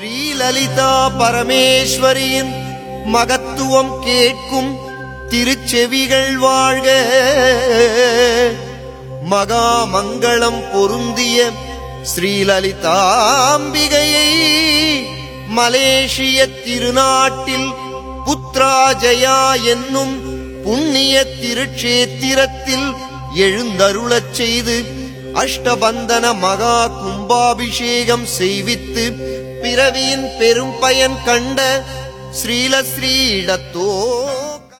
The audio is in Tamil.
ஸ்ரீலலிதா பரமேஸ்வரியின் மகத்துவம் கேட்கும் திருச்செவிகள் வாழ்க. மகாமங்களம் பொருந்திய ஸ்ரீலலிதாம்பிகையை மலேசிய திருநாட்டில் புத்ராஜயா என்னும் புண்ணிய திருக்ஷேத்திரத்தில் எழுந்தருளச் செய்து அஷ்டபந்தன மகா கும்பாபிஷேகம் செய்வித்து பிறவியின் பெரும் பயன் கண்ட ஸ்ரீலஸ்ரீடத்தோ